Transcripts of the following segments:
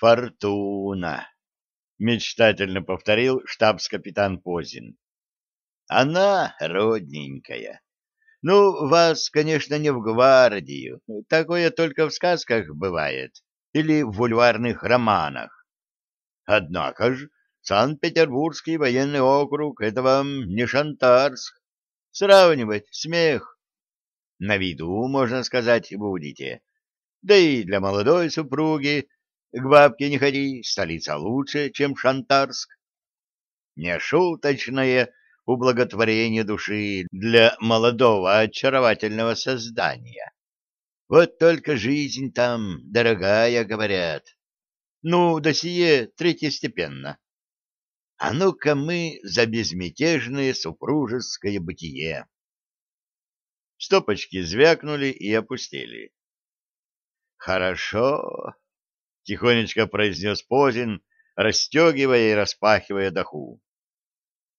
Фортуна, мечтательно повторил штабс-капитан Позин. Она родненькая. Ну, вас, конечно, не в гвардию. Такое только в сказках бывает. Или в бульварных романах. Однако ж, Санкт-Петербургский военный округ — это вам не Шантарск. Сравнивать смех. На виду, можно сказать, будете. Да и для молодой супруги к бабке не ходи, столица лучше, чем Шантарск. Нешуточное ублаготворение души для молодого очаровательного создания. Вот только жизнь там дорогая, говорят. Ну, да сие третьестепенно. А ну-ка мы за безмятежное супружеское бытие. Стопочки звякнули и опустили. «Хорошо», — тихонечко произнес Позин, расстегивая и распахивая доху.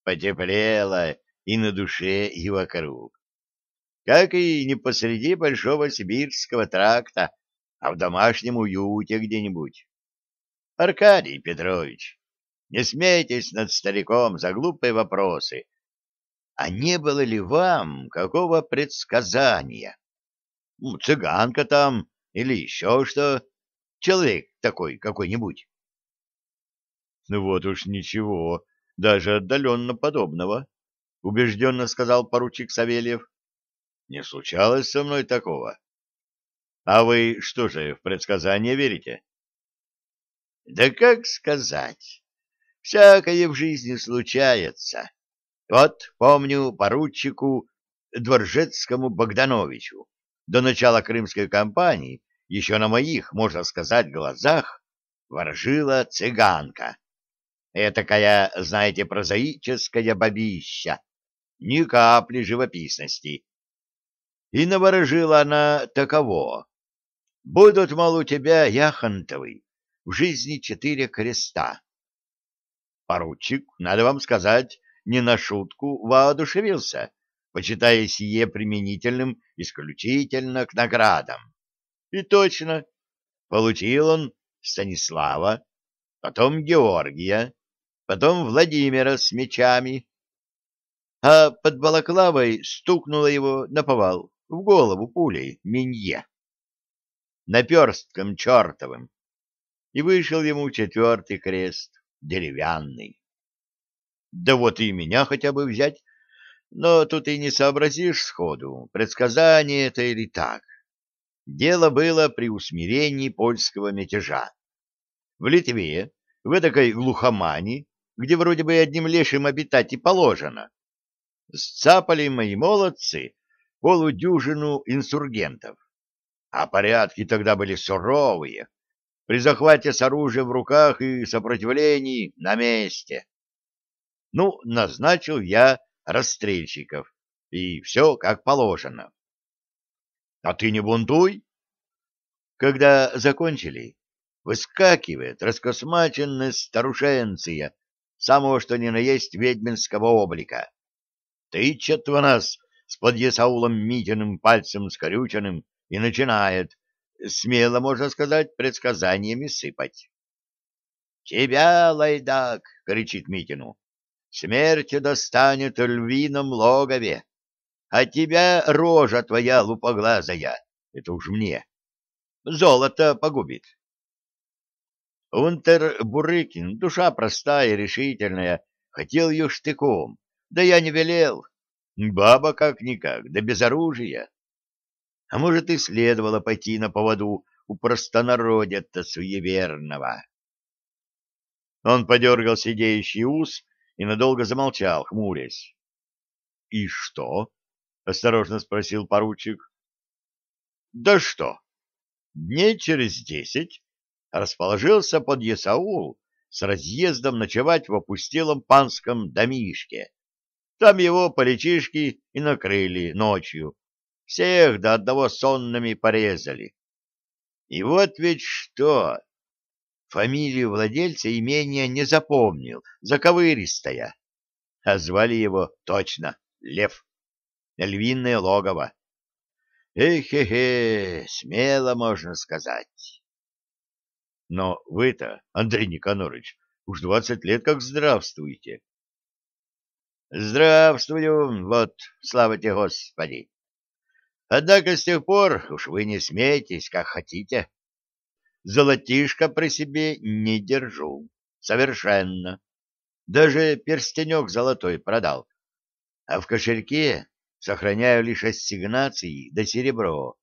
Потеплело и на душе, и вокруг. Как и не посреди большого сибирского тракта, а в домашнем уюте где-нибудь. Аркадий Петрович, не смейтесь над стариком за глупые вопросы. А не было ли вам какого предсказания? Цыганка там или еще что? Человек такой какой-нибудь? Ну вот уж ничего, даже отдаленно подобного, — убежденно сказал поручик Савельев. Не случалось со мной такого. А вы что же, в предсказания верите? Да как сказать? Всякое в жизни случается. Вот помню поручику Дворжецкому Богдановичу до начала крымской кампании еще на моих, можно сказать, глазах ворожила цыганка. Этакая, знаете, прозаическая бабища, ни капли живописности. И наворожила она таково. Будут, мол, у тебя, Яхонтовый, в жизни четыре креста. Поручик, надо вам сказать, не на шутку воодушевился, почитая сие применительным исключительно к наградам. И точно, получил он Станислава, потом Георгия, потом Владимира с мечами, а под балаклавой стукнуло его на повал в голову пулей Минье, наперстком чертовым, и вышел ему четвертый крест, деревянный. Да вот и меня хотя бы взять, но тут и не сообразишь сходу, предсказание это или так. Дело было при усмирении польского мятежа. В Литве, в этой глухомани, где вроде бы одним лешим обитать и положено, сцапали мои молодцы полудюжину инсургентов. А порядки тогда были суровые. При захвате с оружием в руках и сопротивлении на месте. Ну, назначил я расстрельщиков, и все как положено. А ты не бунтуй. Когда закончили, выскакивает раскосмаченная старушенция, самого что ни на есть ведьминского облика. Тычет в нас с подъясаулом Митиным пальцем скорюченным и начинает, смело, можно сказать, предсказаниями сыпать. «Тебя, лайдак!» — кричит Митину. «Смерть достанет в львином логове, а тебя рожа твоя лупоглазая, это уж мне, золото погубит». Унтер Бурыкин, душа простая и решительная, хотел ее штыком, да я не велел. Баба как-никак, да без оружия. А может, и следовало пойти на поводу у простонародя-то суеверного. Он подергал сидеющий ус и надолго замолчал, хмурясь. — И что? — осторожно спросил поручик. — Да что? Дней через десять расположился под Ясаул с разъездом ночевать в опустелом панском домишке. Там его поличишки и накрыли ночью. Всех до одного сонными порезали. И вот ведь что! Фамилию владельца имения не запомнил, заковыристая. А звали его точно Лев. Львиное логово. Эхе-хе, смело можно сказать. Но вы-то, Андрей Никонорович, уж двадцать лет как здравствуете. Здравствую, вот, слава тебе, Господи. Однако с тех пор уж вы не смейтесь, как хотите. Золотишко при себе не держу. Совершенно. Даже перстенек золотой продал. А в кошельке сохраняю лишь ассигнации да серебро.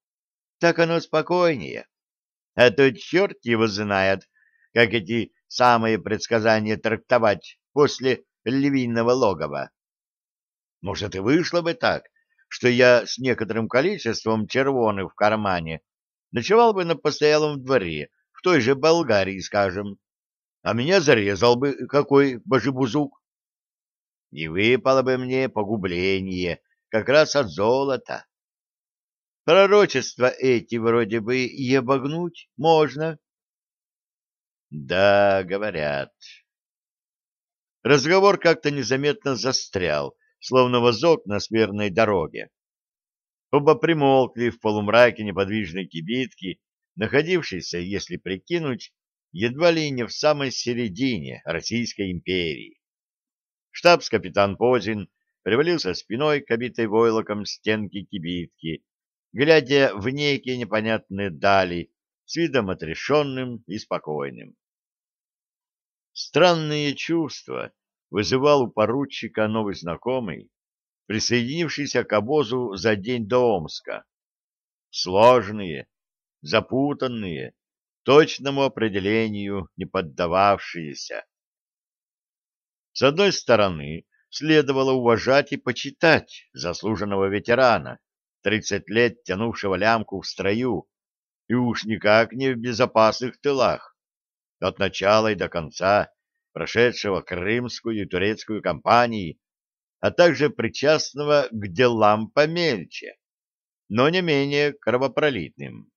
Так оно спокойнее. А то черт его знает, как эти самые предсказания трактовать после львиного логова. Может, и вышло бы так, что я с некоторым количеством червоных в кармане ночевал бы на постоялом дворе, в той же Болгарии, скажем, а меня зарезал бы какой божебузук. И выпало бы мне погубление как раз от золота. Пророчества эти вроде бы и обогнуть можно. Да, говорят. Разговор как-то незаметно застрял, словно возок на смерной дороге. Оба примолкли в полумраке неподвижной кибитки, находившейся, если прикинуть, едва ли не в самой середине Российской империи. Штабс-капитан Позин привалился спиной к обитой войлоком стенки кибитки, глядя в некие непонятные дали с видом отрешенным и спокойным. Странные чувства вызывал у поручика новый знакомый, присоединившийся к обозу за день до Омска. Сложные, запутанные, точному определению не поддававшиеся. С одной стороны, следовало уважать и почитать заслуженного ветерана, 30 лет тянувшего лямку в строю, и уж никак не в безопасных тылах, от начала и до конца прошедшего крымскую и турецкую кампании, а также причастного к делам помельче, но не менее кровопролитным.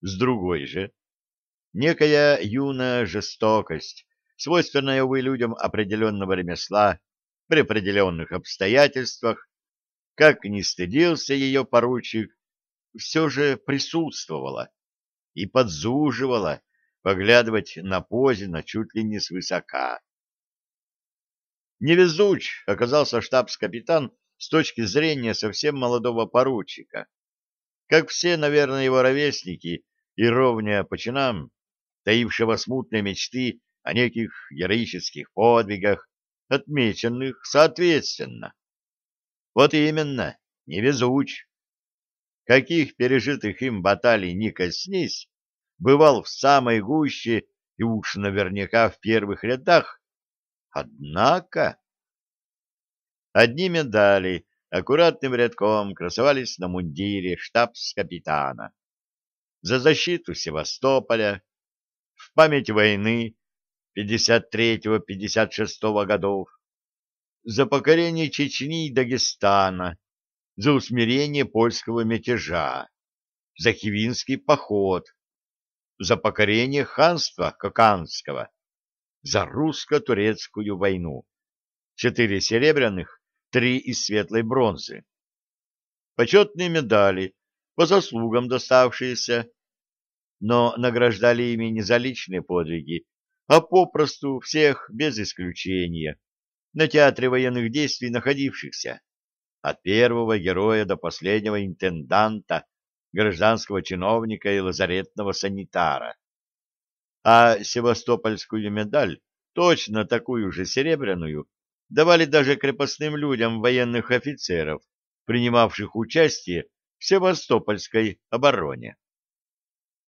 С другой же, некая юная жестокость, свойственная, увы, людям определенного ремесла при определенных обстоятельствах, как ни стыдился ее поручик, все же присутствовала и подзуживала поглядывать на Позина чуть ли не свысока. Невезуч оказался штабс-капитан с точки зрения совсем молодого поручика. Как все, наверное, его ровесники и ровня по чинам, таившего смутные мечты о неких героических подвигах, отмеченных соответственно. Вот именно, невезуч. Каких пережитых им баталий не коснись, бывал в самой гуще и уж наверняка в первых рядах. Однако... Одни медали аккуратным рядком красовались на мундире штабс-капитана. За защиту Севастополя, в память войны 53-56 годов, за покорение Чечни и Дагестана, за усмирение польского мятежа, за Хивинский поход, за покорение ханства Коканского, за русско-турецкую войну. Четыре серебряных, три из светлой бронзы. Почетные медали, по заслугам доставшиеся, но награждали ими не за личные подвиги, а попросту всех без исключения, на театре военных действий находившихся, от первого героя до последнего интенданта гражданского чиновника и лазаретного санитара. А севастопольскую медаль, точно такую же серебряную, давали даже крепостным людям военных офицеров, принимавших участие в севастопольской обороне.